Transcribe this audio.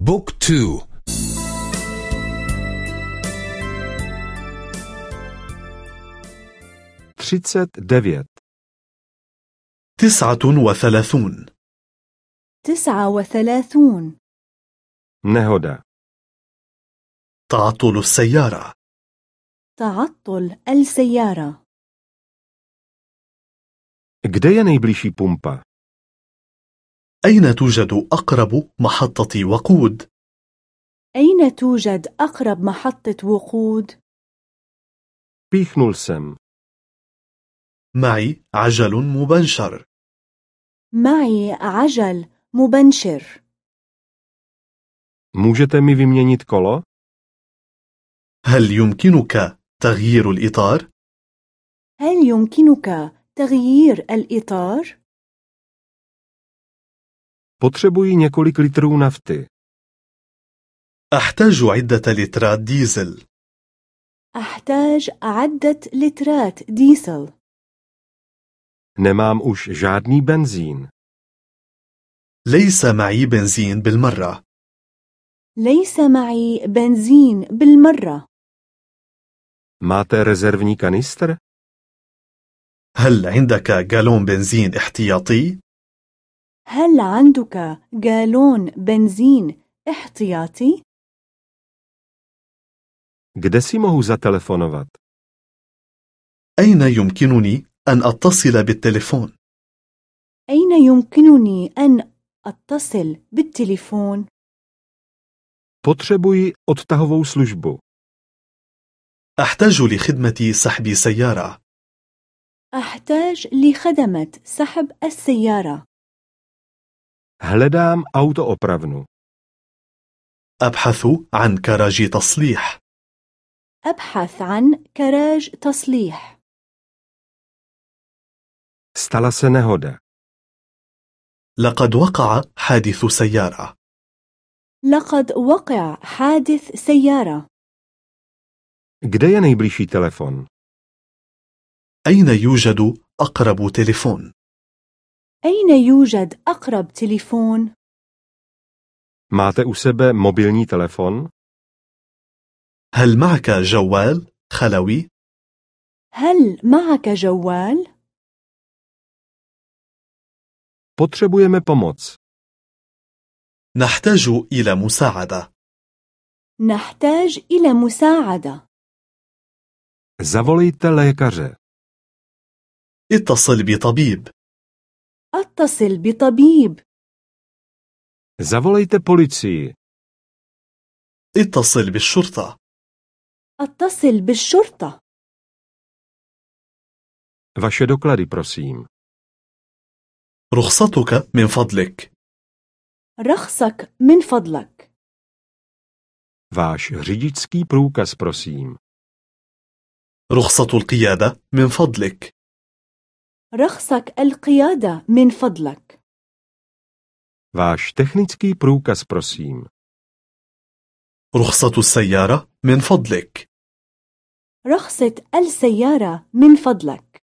بوك تو. třicet devět تسعة وثلاثون. تسعة وثلاثون. nehoda تعطل السيارة. تعطل السيارة. Kde je nejbližší pumpa? أين توجد أقرب محطة وقود؟ أين توجد أقرب محطة وقود؟ Jsem. معي عجل مبنشر معي عجل مبنشر Můžete mi vyměnit kolo? هل يمكنك تغيير الإطار؟ هل يمكنك تغيير الإطار؟ Potřebuji několik litrů nafty. أحتاج عدة لترات ديزل أحتاج عدة لترات ديزل Nemám už žádný benzín. ليس معي بنزين بالمرة ليس معي بنزين بالمرة Máte rezervní kanistr? هل عندك جالون بنزين احتياطي؟ هل عندك جالون بنزين احتياطي؟ Kde si mohu zatelefonovat? أين يمكنني أن أتصل بالتليفون؟ أين يمكنني أن أتصل بالتليفون؟ Potřebuji odtahovou službu. أحتاج لخدمة سحب سيارة أحتاج لخدمة سحب السيارة Hledám autoopravnu. أبحث عن كراج تصليح أبحث عن كراج تصليح Stala se nehoda. لقد وقع حادث سيارة لقد وقع حادث سيارة Kde je nejbližší telefon? أين يوجد أقرب تليفون؟ أين يوجد أقرب تليفون؟ Máte u sebe mobilní telefon? هل معك جوال خلوي؟ هل معك جوال؟ Potřebujeme pomoc. نحتاج إلى مساعدة نحتاج إلى مساعدة Zavolejte lékaře. اتصل بطبيب أتصل بطبيب Zavolejte policii. اتصل بالشرطة أتصل بالشرطة Vaše doklady, prosím. رخصتك من فضلك رخصك من فضلك Váš řidičský průkaz, prosím. رخصة القيادة من فضلك رخصك القيادة من فضلك. Váš technický průkaz, prosím. رخصة السيارة من فضلك. رخصة السيارة من فضلك.